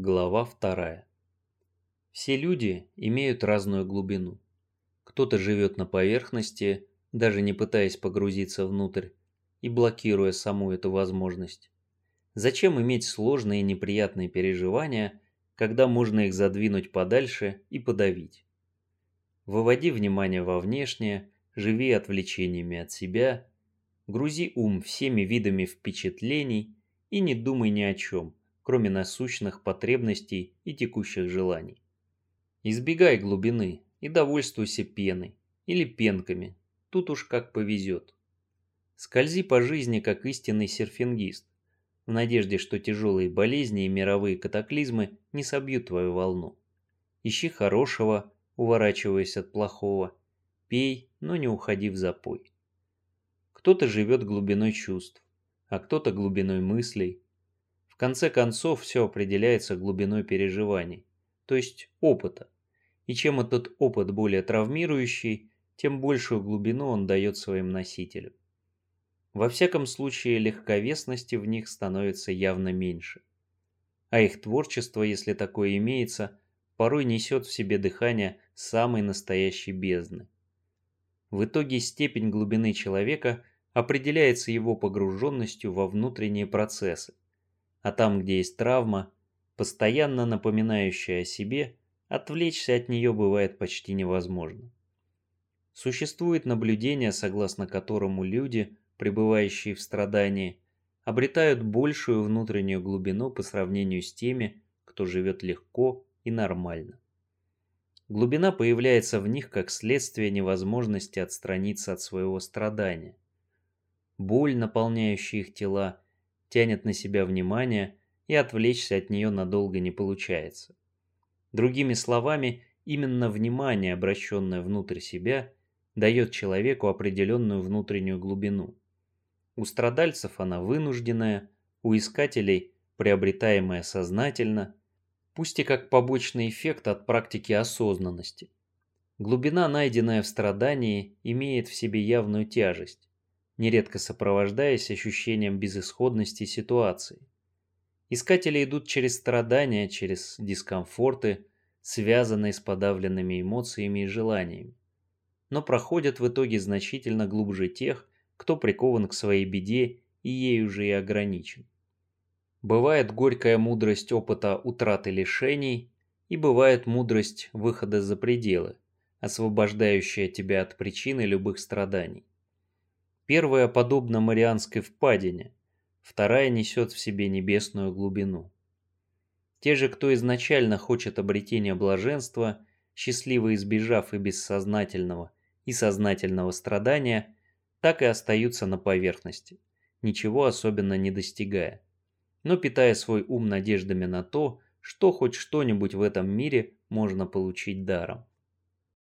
Глава вторая. Все люди имеют разную глубину. Кто-то живет на поверхности, даже не пытаясь погрузиться внутрь и блокируя саму эту возможность. Зачем иметь сложные и неприятные переживания, когда можно их задвинуть подальше и подавить? Выводи внимание во внешнее, живи отвлечениями от себя, грузи ум всеми видами впечатлений и не думай ни о чем, кроме насущных потребностей и текущих желаний. Избегай глубины и довольствуйся пеной или пенками, тут уж как повезет. Скользи по жизни как истинный серфингист, в надежде, что тяжелые болезни и мировые катаклизмы не собьют твою волну. Ищи хорошего, уворачиваясь от плохого. Пей, но не уходи в запой. Кто-то живет глубиной чувств, а кто-то глубиной мыслей, конце концов, все определяется глубиной переживаний, то есть опыта. И чем этот опыт более травмирующий, тем большую глубину он дает своим носителям. Во всяком случае, легковесности в них становится явно меньше. А их творчество, если такое имеется, порой несет в себе дыхание самой настоящей бездны. В итоге степень глубины человека определяется его погруженностью во внутренние процессы, а там, где есть травма, постоянно напоминающая о себе, отвлечься от нее бывает почти невозможно. Существует наблюдение, согласно которому люди, пребывающие в страдании, обретают большую внутреннюю глубину по сравнению с теми, кто живет легко и нормально. Глубина появляется в них как следствие невозможности отстраниться от своего страдания. Боль, наполняющая их тела, тянет на себя внимание, и отвлечься от нее надолго не получается. Другими словами, именно внимание, обращенное внутрь себя, дает человеку определенную внутреннюю глубину. У страдальцев она вынужденная, у искателей приобретаемая сознательно, пусть и как побочный эффект от практики осознанности. Глубина, найденная в страдании, имеет в себе явную тяжесть нередко сопровождаясь ощущением безысходности ситуации. Искатели идут через страдания, через дискомфорты, связанные с подавленными эмоциями и желаниями, но проходят в итоге значительно глубже тех, кто прикован к своей беде и ею же и ограничен. Бывает горькая мудрость опыта утраты лишений, и бывает мудрость выхода за пределы, освобождающая тебя от причины любых страданий. Первая подобна Марианской впадине, вторая несет в себе небесную глубину. Те же, кто изначально хочет обретения блаженства, счастливо избежав и бессознательного, и сознательного страдания, так и остаются на поверхности, ничего особенно не достигая, но питая свой ум надеждами на то, что хоть что-нибудь в этом мире можно получить даром.